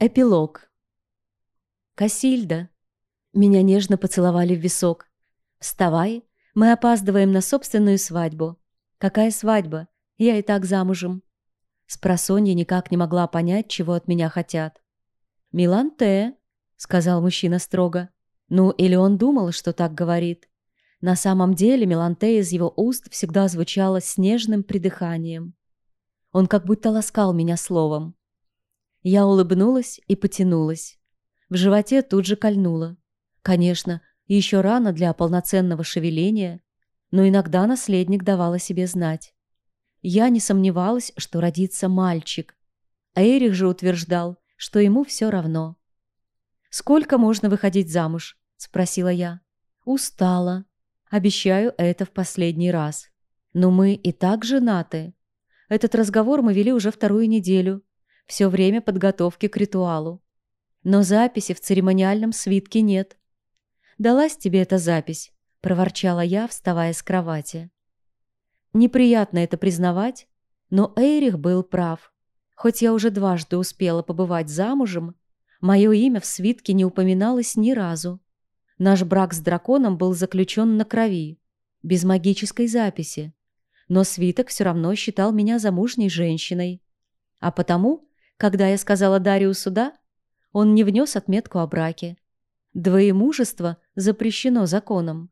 Эпилог. «Касильда!» Меня нежно поцеловали в висок. «Вставай, мы опаздываем на собственную свадьбу». «Какая свадьба? Я и так замужем». Спросонья никак не могла понять, чего от меня хотят. «Миланте», — сказал мужчина строго. Ну, или он думал, что так говорит. На самом деле Миланте из его уст всегда звучало снежным придыханием. Он как будто ласкал меня словом. Я улыбнулась и потянулась. В животе тут же кольнуло. Конечно, еще рано для полноценного шевеления, но иногда наследник давал о себе знать. Я не сомневалась, что родится мальчик. А Эрих же утверждал, что ему все равно. «Сколько можно выходить замуж?» – спросила я. «Устала. Обещаю это в последний раз. Но мы и так женаты. Этот разговор мы вели уже вторую неделю, все время подготовки к ритуалу. Но записи в церемониальном свитке нет. «Далась тебе эта запись», — проворчала я, вставая с кровати. Неприятно это признавать, но Эйрих был прав. Хоть я уже дважды успела побывать замужем, мое имя в свитке не упоминалось ни разу. Наш брак с драконом был заключен на крови, без магической записи. Но свиток все равно считал меня замужней женщиной. А потому когда я сказала Дариусу «да», он не внес отметку о браке. Двоемужество запрещено законом.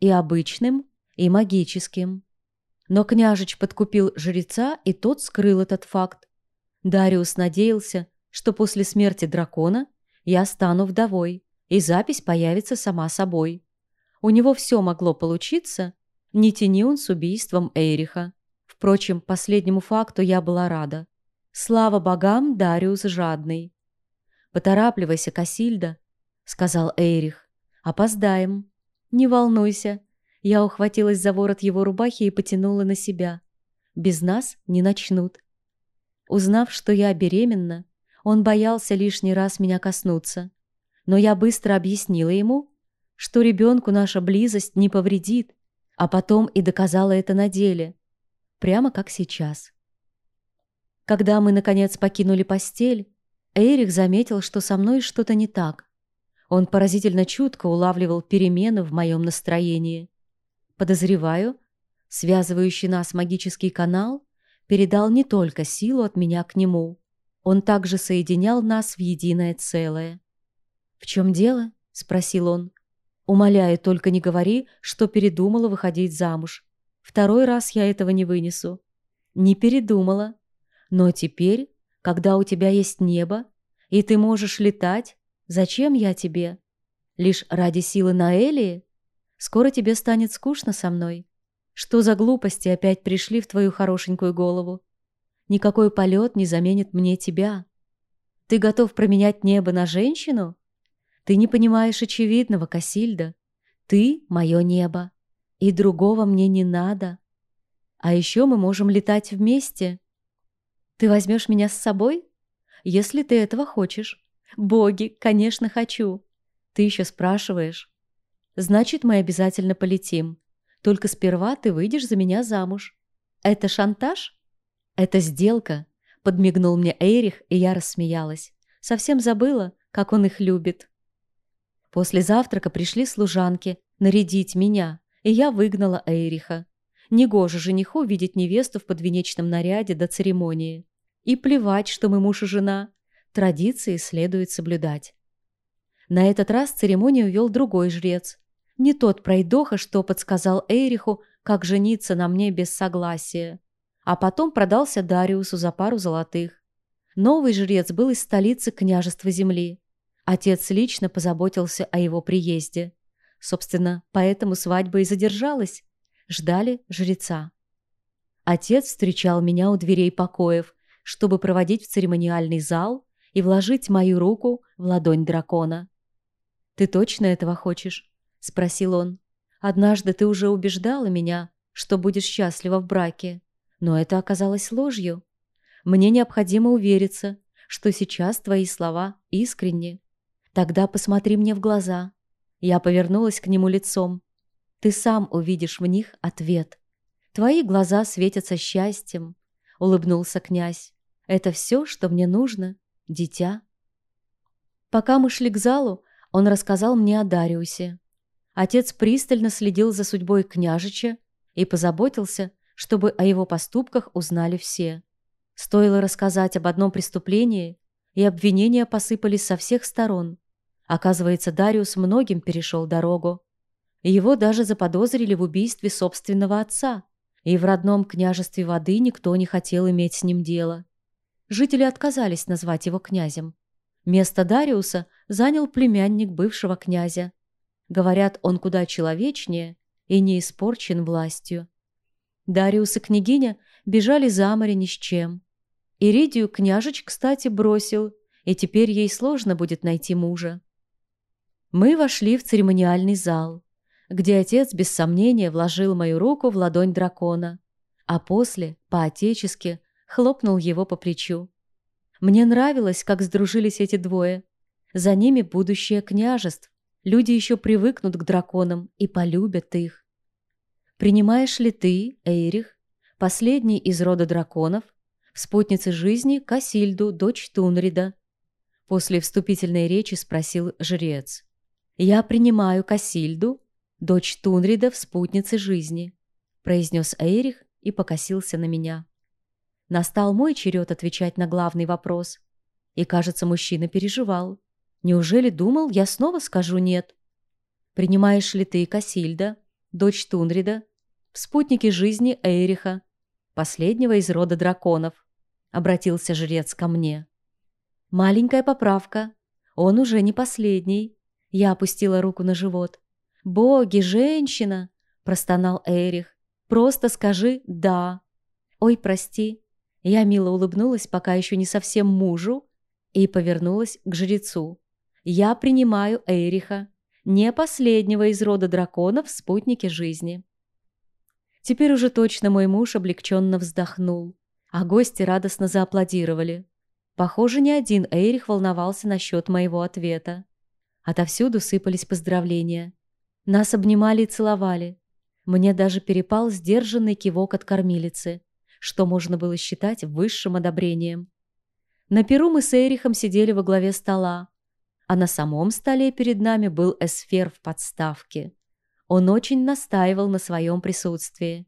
И обычным, и магическим. Но княжич подкупил жреца, и тот скрыл этот факт. Дариус надеялся, что после смерти дракона я стану вдовой, и запись появится сама собой. У него все могло получиться, не тяни он с убийством Эйриха. Впрочем, последнему факту я была рада. Слава богам, Дариус жадный. «Поторапливайся, Касильда», — сказал Эйрих. «Опоздаем». «Не волнуйся». Я ухватилась за ворот его рубахи и потянула на себя. «Без нас не начнут». Узнав, что я беременна, он боялся лишний раз меня коснуться. Но я быстро объяснила ему, что ребенку наша близость не повредит, а потом и доказала это на деле, прямо как сейчас. Когда мы, наконец, покинули постель, Эрих заметил, что со мной что-то не так. Он поразительно чутко улавливал перемены в моем настроении. Подозреваю, связывающий нас магический канал передал не только силу от меня к нему. Он также соединял нас в единое целое. «В чем дело?» — спросил он. «Умоляю, только не говори, что передумала выходить замуж. Второй раз я этого не вынесу». «Не передумала», но теперь, когда у тебя есть небо, и ты можешь летать, зачем я тебе? Лишь ради силы Наэлии? Скоро тебе станет скучно со мной. Что за глупости опять пришли в твою хорошенькую голову? Никакой полет не заменит мне тебя. Ты готов променять небо на женщину? Ты не понимаешь очевидного, Касильда. Ты — мое небо, и другого мне не надо. А еще мы можем летать вместе. Ты возьмешь меня с собой? Если ты этого хочешь. Боги, конечно, хочу. Ты еще спрашиваешь. Значит, мы обязательно полетим. Только сперва ты выйдешь за меня замуж. Это шантаж? Это сделка, подмигнул мне Эрих, и я рассмеялась. Совсем забыла, как он их любит. После завтрака пришли служанки нарядить меня, и я выгнала Эриха. Негоже жениху видеть невесту в подвенечном наряде до церемонии. И плевать, что мы муж и жена. Традиции следует соблюдать. На этот раз церемонию вел другой жрец. Не тот пройдоха, что подсказал Эриху, как жениться на мне без согласия. А потом продался Дариусу за пару золотых. Новый жрец был из столицы княжества земли. Отец лично позаботился о его приезде. Собственно, поэтому свадьба и задержалась. Ждали жреца. Отец встречал меня у дверей покоев, чтобы проводить в церемониальный зал и вложить мою руку в ладонь дракона. «Ты точно этого хочешь?» — спросил он. «Однажды ты уже убеждала меня, что будешь счастлива в браке, но это оказалось ложью. Мне необходимо увериться, что сейчас твои слова искренни. Тогда посмотри мне в глаза». Я повернулась к нему лицом. Ты сам увидишь в них ответ. Твои глаза светятся счастьем, улыбнулся князь. Это все, что мне нужно, дитя. Пока мы шли к залу, он рассказал мне о Дариусе. Отец пристально следил за судьбой княжича и позаботился, чтобы о его поступках узнали все. Стоило рассказать об одном преступлении, и обвинения посыпались со всех сторон. Оказывается, Дариус многим перешел дорогу. Его даже заподозрили в убийстве собственного отца, и в родном княжестве воды никто не хотел иметь с ним дело. Жители отказались назвать его князем. Место Дариуса занял племянник бывшего князя. Говорят, он куда человечнее и не испорчен властью. Дариус и княгиня бежали за море ни с чем. Иридию княжич, кстати, бросил, и теперь ей сложно будет найти мужа. Мы вошли в церемониальный зал, где отец без сомнения вложил мою руку в ладонь дракона, а после, по-отечески, хлопнул его по плечу. Мне нравилось, как сдружились эти двое. За ними будущее княжеств. Люди еще привыкнут к драконам и полюбят их. Принимаешь ли ты, Эйрих, последний из рода драконов, в спутнице жизни Касильду, дочь Тунрида? После вступительной речи спросил жрец. «Я принимаю Касильду, дочь Тунрида в спутнице жизни», произнес Эйрих и покосился на меня. Настал мой черед отвечать на главный вопрос. И, кажется, мужчина переживал. Неужели думал, я снова скажу «нет»? Принимаешь ли ты Касильда, дочь Тунрида, в спутнике жизни Эйриха, последнего из рода драконов? Обратился жрец ко мне. Маленькая поправка. Он уже не последний. Я опустила руку на живот. «Боги, женщина!» – простонал Эрих. «Просто скажи «да». Ой, прости, я мило улыбнулась, пока еще не совсем мужу, и повернулась к жрецу. «Я принимаю Эриха, не последнего из рода драконов, спутники жизни». Теперь уже точно мой муж облегченно вздохнул, а гости радостно зааплодировали. Похоже, ни один Эйрих волновался насчет моего ответа. Отовсюду сыпались поздравления. Нас обнимали и целовали. Мне даже перепал сдержанный кивок от кормилицы что можно было считать высшим одобрением. На перу мы с Эрихом сидели во главе стола, а на самом столе перед нами был эсфер в подставке. Он очень настаивал на своем присутствии.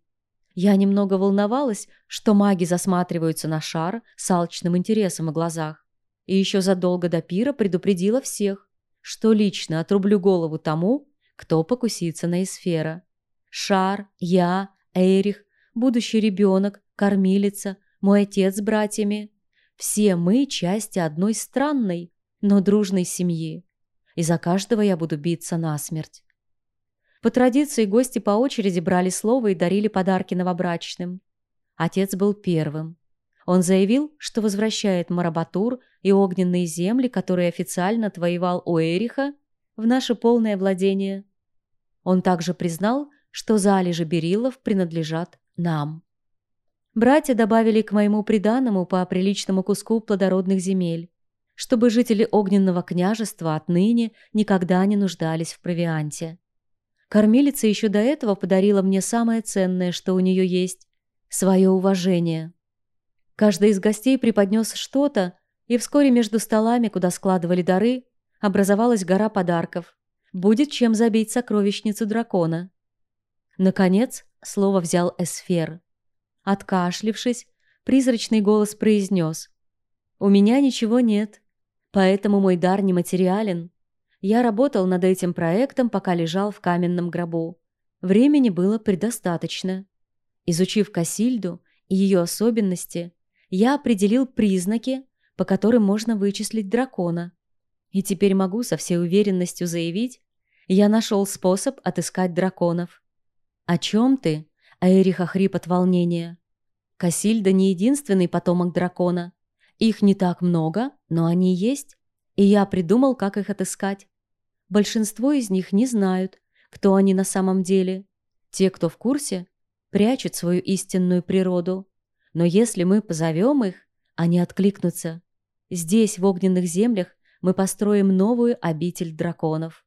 Я немного волновалась, что маги засматриваются на шар с алчным интересом в глазах. И еще задолго до пира предупредила всех, что лично отрублю голову тому, кто покусится на эсфера. Шар, я, Эрих, будущий ребенок, кормилица, мой отец с братьями. Все мы части одной странной, но дружной семьи. И за каждого я буду биться насмерть. По традиции гости по очереди брали слово и дарили подарки новобрачным. Отец был первым. Он заявил, что возвращает Марабатур и огненные земли, которые официально отвоевал у Эриха, в наше полное владение. Он также признал, что залежи Берилов принадлежат нам. Братья добавили к моему приданному по приличному куску плодородных земель, чтобы жители Огненного княжества отныне никогда не нуждались в провианте. Кормилица еще до этого подарила мне самое ценное, что у нее есть – свое уважение. Каждый из гостей преподнес что-то, и вскоре между столами, куда складывали дары, образовалась гора подарков. Будет чем забить сокровищницу дракона. Наконец, слово взял Эсфер – Откашлившись, призрачный голос произнес. «У меня ничего нет, поэтому мой дар нематериален. Я работал над этим проектом, пока лежал в каменном гробу. Времени было предостаточно. Изучив Касильду и ее особенности, я определил признаки, по которым можно вычислить дракона. И теперь могу со всей уверенностью заявить, я нашел способ отыскать драконов. «О чем ты?» а Эриха хрип от волнения. Касильда не единственный потомок дракона. Их не так много, но они есть, и я придумал, как их отыскать. Большинство из них не знают, кто они на самом деле. Те, кто в курсе, прячут свою истинную природу. Но если мы позовем их, они откликнутся. Здесь, в огненных землях, мы построим новую обитель драконов.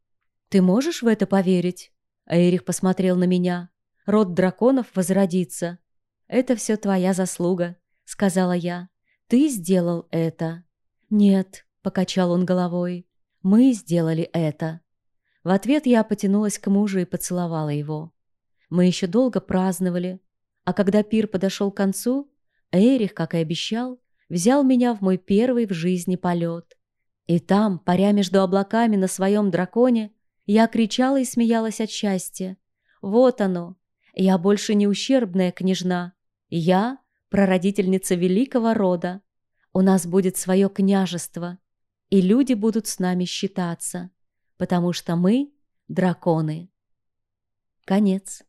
Ты можешь в это поверить? Эрих посмотрел на меня. Род драконов возродится. Это все твоя заслуга, сказала я. Ты сделал это. Нет, покачал он головой. Мы сделали это. В ответ я потянулась к мужу и поцеловала его. Мы еще долго праздновали, а когда пир подошел к концу, Эрих, как и обещал, взял меня в мой первый в жизни полет. И там, паря между облаками на своем драконе, я кричала и смеялась от счастья. Вот оно, я больше не ущербная княжна. Я прародительница великого рода. У нас будет свое княжество, и люди будут с нами считаться, потому что мы — драконы. Конец.